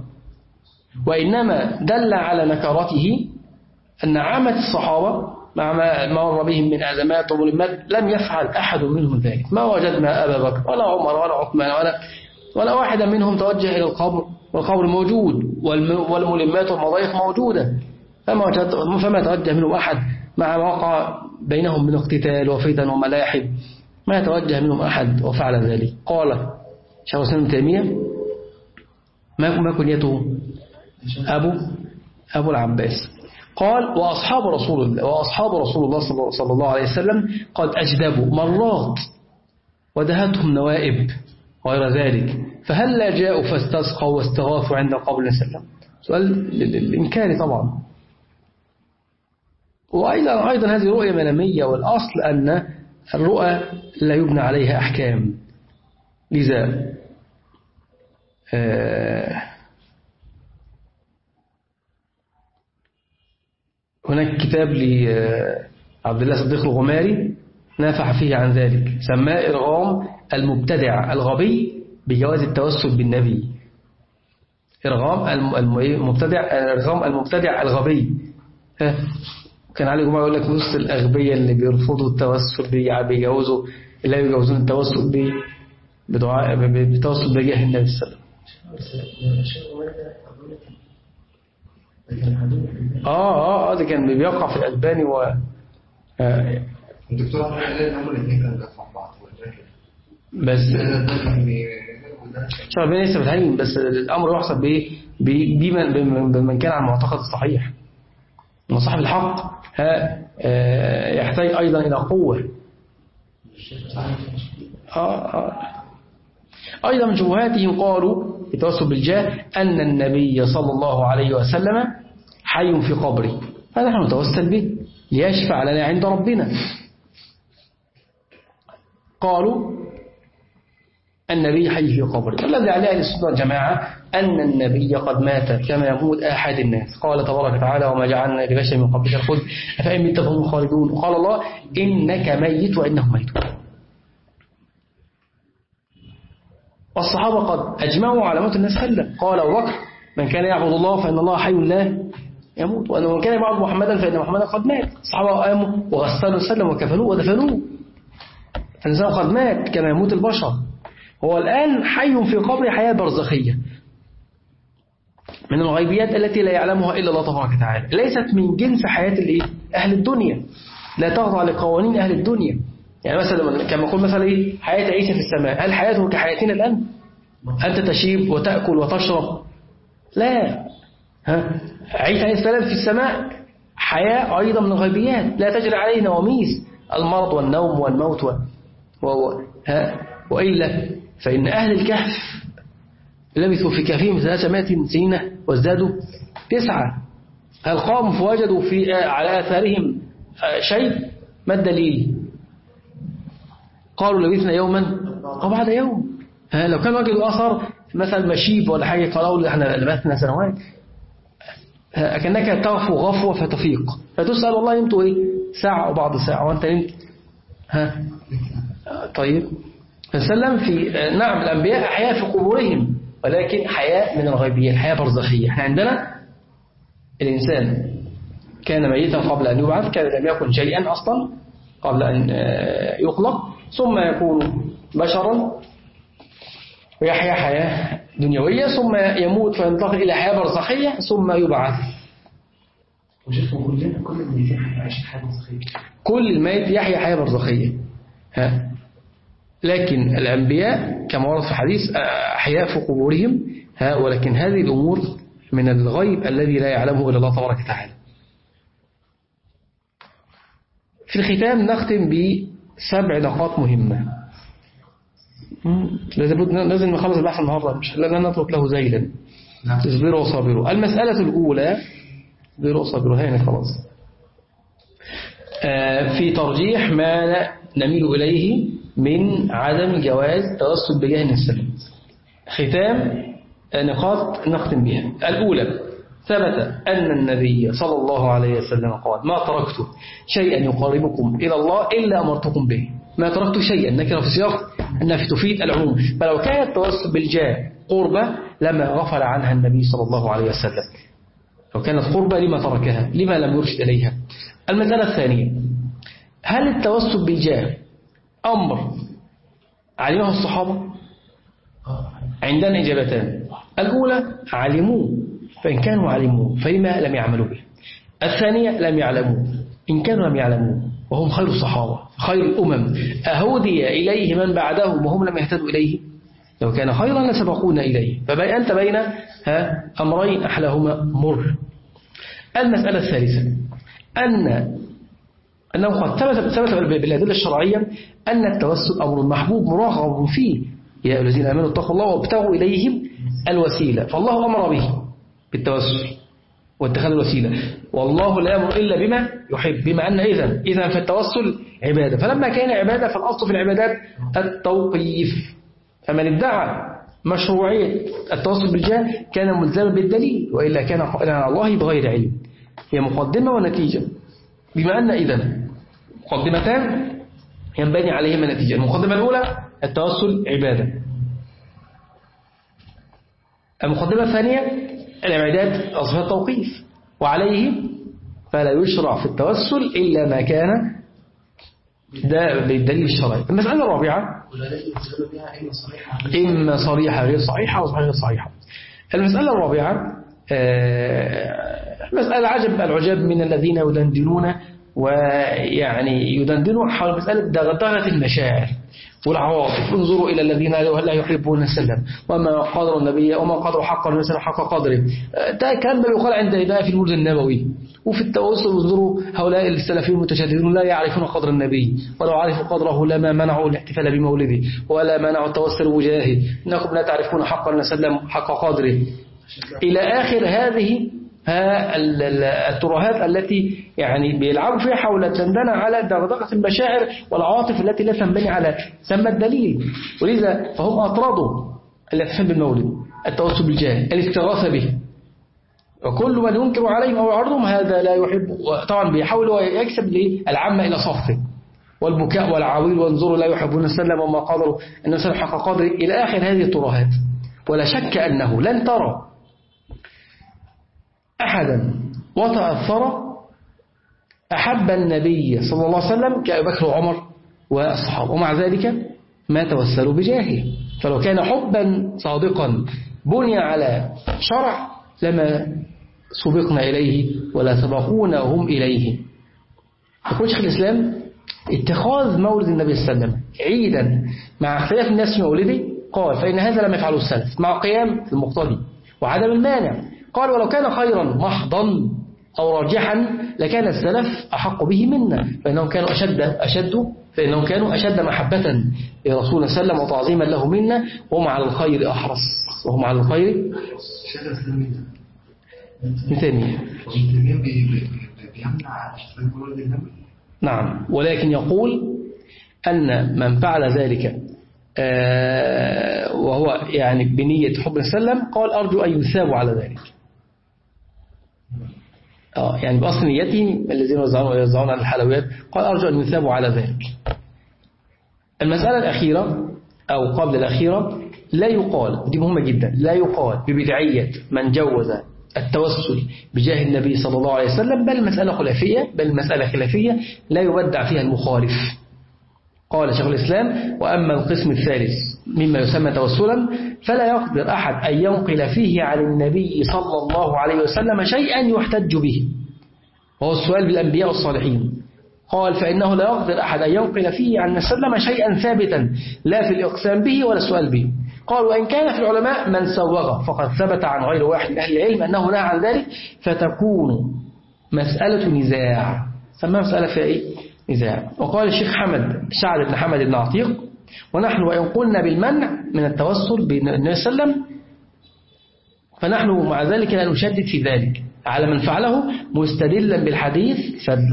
وإنما دل على نكرته أن عامة الصحابة مع ما مر بهم من أزمات وملمات لم يفعل أحد منهم ذلك. ما وجدنا أبا بكر ولا عمر ولا عثمان ولا ولا واحدا منهم توجه إلى القبر. والقبر موجود والم- والملمات والمضايق موجودة. فما, توجه منهم أحد مع ما وقع بينهم من اقتتال وفتن وملاحب ما توجه منهم أحد وفعل ذلك. قال شيخ الإسلام تيمية ما كنيته؟ أبو أبو العباس. قال وأصحاب رسول الله وأصحاب رسول الله صلى- الله عليه وسلم قد أجدبوا مرات ودهتهم نوائب وغير ذلك. فهل لا جاءوا فاستسقوا واستغاثوا عند عليه وسلم؟ سؤال للإنكار طبعا. وأيضا أيضا هذه رؤية منامية والأصل أن الرؤى لا يبنى عليها أحكام. لذا آه، هناك كتاب لعبد الله صديق الغماري نافح فيه عن ذلك سماه إرغام المبتدع الغبي. بجواز التوسل بالنبي. إرغام الم- الم- المبتدع إرغام المبتدع الغبي. ها كان علي جمعة يقول لك نص الأغبياء اللي بيرفضوا التوسل بي- بيجوزوا لا يجوزون التوسل ب بدعاء ب- ب- بالتوسل بجاه النبي صلى الله عليه وسلم. آه آه آه ده كان بيقع في الألباني و آه، الدكتور بس بين لسه بتعين بس الأمر يحسب بإيه؟ بمن بمن- كان على المعتقد الصحيح. إن صاحب الحق ها آه، يحتاج أيضا إلى قوة. آه آه. أيضا من شبهاتهم قالوا يتوسل بالجاه أن النبي صلى الله عليه وسلم حي في قبره. هذا نحن نتوسل به ليشفع لنا عند ربنا. قالوا النبي حي في قبره. الذي عليه السنة والجماعة أن النبي قد مات كما يموت أحد الناس. قال تبارك وتعالى وما جعلنا لبشر من قبلك الخلد أفإن مت فهم خالدون؟ قال الله إنك ميت وإنهم ميتون. والصحابة قد أجمعوا على موت الناس خلة قال أبو بكر من كان يعبد الله فإن الله حي لا يموت. وأن من كان يعبد محمدا فإن محمدا قد مات. الصحابة قاموا وغسلوا السلم وكفلوه ودفنوه. فالإنسان قد مات كما يموت البشر. هو الآن حي في قبر حياة برزخية من الغيبيات التي لا يعلمها إلا الله تبارك وتعالى. ليست من جنس حياة الإيه؟ أهل الدنيا. لا تخضع لقوانين أهل الدنيا. يعني مثلا كما يقول مثلا إيه؟ حياة عيسى في السماء. هل حياته كحياتنا الآن؟ أنت تشيب وتأكل وتشرب. لا. ها؟ عيسى عليه السلام في السماء حياة أيضا من الغيبيات. لا تجري عليه نواميس المرض والنوم والموت و... و... ها؟ وإلا فإن أهل الكهف لبثوا في كهفهم ثلاثمائة سنين وازدادوا تسعة. هل قاموا فوجدوا في على آثارهم شيء؟ ما الدليل؟ قالوا لبثنا يوما أو بعد يوم. لو كان وجدوا أثر مثلا مشيب ولا حاجة قالوا إحنا لبثنا سنوات. أكنك تغفو غفوة فتفيق. فتسأل والله نمتوا إيه؟ ساعة أو بعض ساعة. وأنت نمت ها؟ طيب. فسلم في نعم الأنبياء أحياء في قبورهم ولكن حياة من الغيبيات حياة برزخية. إحنا عندنا الإنسان كان ميتا قبل أن يبعث كان لم يكن شيئا أصلا قبل أن يخلق ثم يكون بشرا ويحيا حياة دنيوية ثم يموت فينتقل إلى حياة برزخية ثم يبعث. كل الميت يحيا حياة برزخية. ها؟ لكن الأنبياء كما ورد في الحديث أحياء في قبورهم ها ولكن هذه الأمور من الغيب الذي لا يعلمه إلا الله تبارك وتعالى. في الختام نختم بسبع نقاط مهمة. لازم نخلص البحث النهاردة مش لا نترك له زيلا تصبروا وصابروا. المسألة الأولى اصبروا وصابروا. هنا خلاص في ترجيح ما نميل إليه من عدم جواز توسل بجاه السلام ختام نقاط نختم بها. الأولى ثبت أن النبي صلى الله عليه وسلم قال ما تركت شيئا يقربكم إلى الله إلا أمرتكم به. ما تركت شيئا. نكره في سياق أنها في تفيد العموم. فلو كان التوسل بالجاه قربة لما غفل عنها النبي صلى الله عليه وسلم. لو كانت قربة لما تركها؟ لما لم يرشد إليها؟ المسألة الثانية هل التوسل بالجاه أمر علمه الصحابة. عندنا إجابتان الأولى علموه فإن كانوا علموه فلما لم يعملوا به؟ الثانية لم يعلموه إن كانوا لم يعلموه وهم خير الصحابة خير الأمم. أهودي إليه من بعدهم وهم لم يهتدوا إليه؟ لو كان خيرا لسبقونا إليه. فأنت بين أمرين أحلاهما مر. المسألة الثالثة أن أنه قد ثبت ثبت بالأدلة الشرعية أن التوسل أمر محبوب مراغب فيه. يا أيها الذين آمنوا اتقوا الله وابتغوا إليهم الوسيلة. فالله أمر به بالتوسل واتخاذ الوسيلة. والله لا يأمر إلا بما يحب بما أن إذن إذن فالتوسل عبادة. فلما كان عبادة فالأصل في العبادات التوقيف. فمن ادعى مشروعية التوسل بالجاه كان ملزما بالدليل وإلا كان على الله بغير علم. هي مقدمة ونتيجة. بما أن إذن مقدمتان ينبني عليهما نتيجة. المقدمة الأولى التوسل عبادة. المقدمة الثانية العبادات أصفها التوقيف. وعليه فلا يشرع في التوسل إلا ما كان ده بالدليل الشرعي. المسألة الرابعة إما صريحة غير صحيحة وصحيحة غير صحيحة. المسألة الرابعة مسألة عجب العجاب من الذين يدندنون ويعني يدندنون حول مسألة دغدغة المشاعر والعواطف. انظروا إلى الذين لا يحبون السلام وما قدر النبي وما قدر حق النبي حق قدره. ده كان بيقال عند إذا في المولد النبوي. وفي التواصل انظروا هؤلاء السلفيين المتشددون لا يعرفون قدر النبي ولو عرفوا قدره لما منعوا الاحتفال بمولده ولا منعوا التوسل وجاهه إنكم لا تعرفون حق النبي حق قدره. إلى آخر هذه الترهات التي يعني بيلعبوا فيها حول الدندنة على دغدغة المشاعر والعواطف التي لا تنبني على سمى الدليل. ولذا فهم أطردوا الاحتفال بالمولد التوسل بالجاه الاستغاثة به. وكل من ينكر عليهم أو يعرضهم هذا لا يحب. طبعا بيحاول يكسب العامة إلى صفه. والبكاء والعويل وانظروا لا يحبون السلم وما قدروا أن حق قدره إلى آخر هذه الترهات. ولا شك أنه لن ترى أحدا وتأثر أحب النبي صلى الله عليه وسلم كأبي بكر وعمر والصحابة ومع ذلك ما توسلوا بجاهه. فلو كان حبا صادقا بني على شرع لما سبقنا إليه ولا سبقونا هم إليه. يقول شيخ الإسلام اتخاذ مولد النبي صلى الله عليه وسلم عيدا مع اختلاف الناس في مولده قال فإن هذا لم يفعله السلف مع قيام المقتضي وعدم المانع. قال ولو كان خيرا محضا أو راجحا لكان السلف أحق به منا. فإنهم كانوا أشد أشد فإنهم كانوا أشد محبة لرسول الله وسلم وتعظيما له منا. وهم على الخير أحرص. وهم على الخير. مثانية نعم. ولكن يقول أن من فعل ذلك آه، وهو يعني بنية حب السلم قال أرجو أن يثاب على ذلك. آه يعني بأصل نيته الذين يوزعون الحلويات قال أرجو أن يثابوا على ذلك. المسألة الأخيرة أو قبل الأخيرة لا يقال ودي مهمة جدا لا يقال ببدعية من جوز التوسل بجاه النبي صلى الله عليه وسلم بل مسألة خلافية بل مسألة خلافية لا يبدع فيها المخالف. قال شيخ الإسلام وأما القسم الثالث مما يسمى توسلا فلا يقدر أحد أن ينقل فيه عن النبي صلى الله عليه وسلم شيئا يحتج به. وهو السؤال بالأنبياء والصالحين. قال فإنه لا يقدر أحد أن ينقل فيه عن وسلم شيئا ثابتا لا في الإقسام به ولا السؤال به. قال وإن كان في العلماء من سوغ فقد ثبت عن غير واحد من أهل العلم أنه نهى عن ذلك فتكون مسألة نزاع. سمى مسألة فيها إيه؟ نزاع وقال الشيخ حمد سعد بن حمد بن عتيق ونحن وإن قلنا بالمنع من التوسل بالنبي صلى الله عليه وسلم فنحن مع ذلك لا نشدد في ذلك. على من فعله مستدلا بالحديث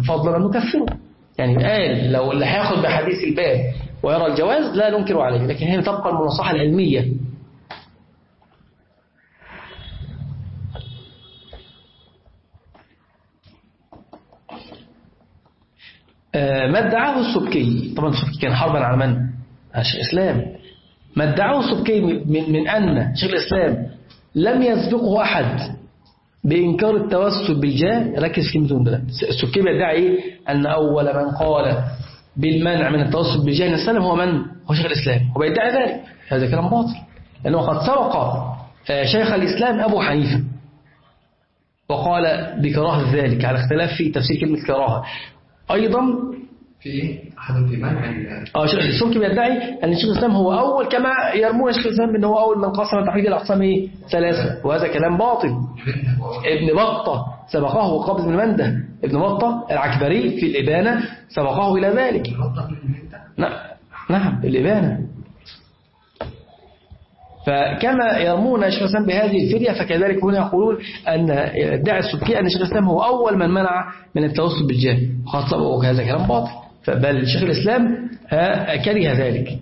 فضلا نكفره. يعني قال لو اللي هياخد بحديث الباب ويرى الجواز لا ننكر عليه لكن هنا تبقى المنصحة العلمية آه، ما ادعاه السبكي. طبعا السبكي كان حربا على من؟ شيخ الإسلام. ما ادعاه السبكي من, من أن شيخ الإسلام لم يسبقه أحد بإنكار التوسل بالجاه ركز كلمة ده السبكي بيدعي إيه؟ أن أول من قال بالمنع من التوسل بالجاه السلام هو من؟ هو شيخ الإسلام. هو بيدعي ذلك. هذا كلام باطل. لأنه قد سبق آه، شيخ الإسلام أبو حنيفة. وقال بكراهة ذلك على اختلاف في تفسير كلمة كراهة. أيضا في أحد في منع آه السبكي بيدعي أن الشيخ الإسلام هو أول كما يرمون الشيخ الإسلام بأنه هو أول من قسم التحريج الأقسام إيه؟ ثلاثة وهذا كلام باطل. ابن بطة سبقه وقبض بن مندة ابن بطة العكبري في الإبانة سبقه إلى ذلك. نعم نعم الإبانة. فكما يرمون الشيخ الإسلام بهذه الفدية فكذلك هنا يقولون أن ادعى السبكي أن الشيخ الإسلام هو أول من منع من التوسل بالجاه خاصة وهذا كلام باطل. بل شيخ الإسلام كره ذلك.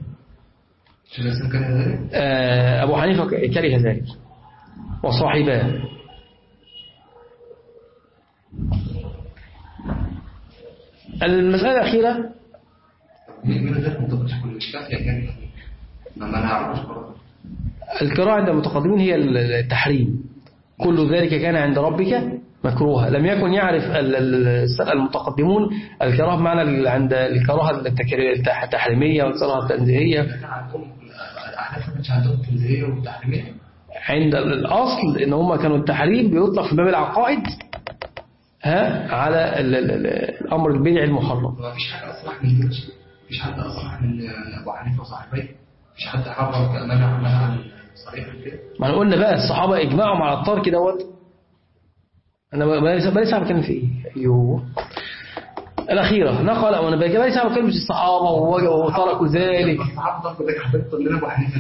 آه، أبو حنيفة كره ذلك. وصاحباه المسألة الأخيرة. الكراهة عند المتقدمين هي التحريم. كل ذلك كان عند ربك مكروها. لم يكن يعرف المتقدمون الكراهة معنى عند الكراهة التحريمية والكراهة التنزيهية. عند الأصل إن هم كانوا التحريم بيطلق في باب العقائد ها على الأمر البدعي المحرم. فيش حاجة أصلا مفيش حد أصح من أبو حنيفة وصاحبيه. مفيش حد حرم منع منع صريح كده ما إحنا قلنا بقى الصحابة اجمعوا على الترك دوت. أنا بقى ساعة بتكلم في إيه. أيوه. الأخيرة نقل أو أنا بقى بقى بتكلم في الصحابة وتركوا ذلك.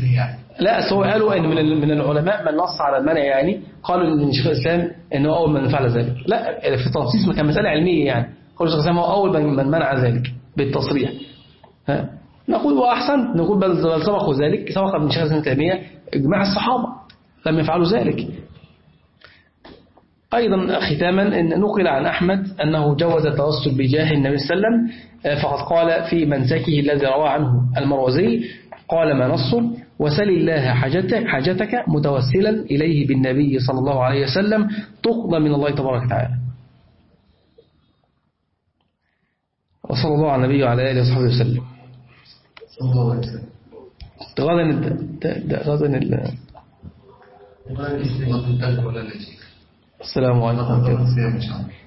ليه يعني؟ لا هو قالوا إن من من العلماء من نص على المنع يعني قالوا إن شيخ الإسلام إنه أول من فعل ذلك. لا في تنصيص كان مسألة علمية يعني. قالوا شيخ الإسلام هو أول من من منع ذلك بالتصريح. ها؟ نقول واحسن نقول بل سبقوا ذلك سبق من شيخ الإسلام ابن تيميه إجماع الصحابة لم يفعلوا ذلك. أيضا ختاما إن نقل عن أحمد أنه جوز التوسل بجاه النبي صلى الله عليه وسلم آه، فقد قال في منسكه الذي رواه عنه المروزي قال ما نص؟ وسل الله حاجتك, حاجتك متوسلا إليه بالنبي صلى الله عليه وسلم تقضى من الله تبارك وتعالى. وصلى الله على النبي وعلى آله وصحبه وسلم. صلى الله عليه وسلم. غدا ال- غدا ال- السلام عليكم ورحمة الله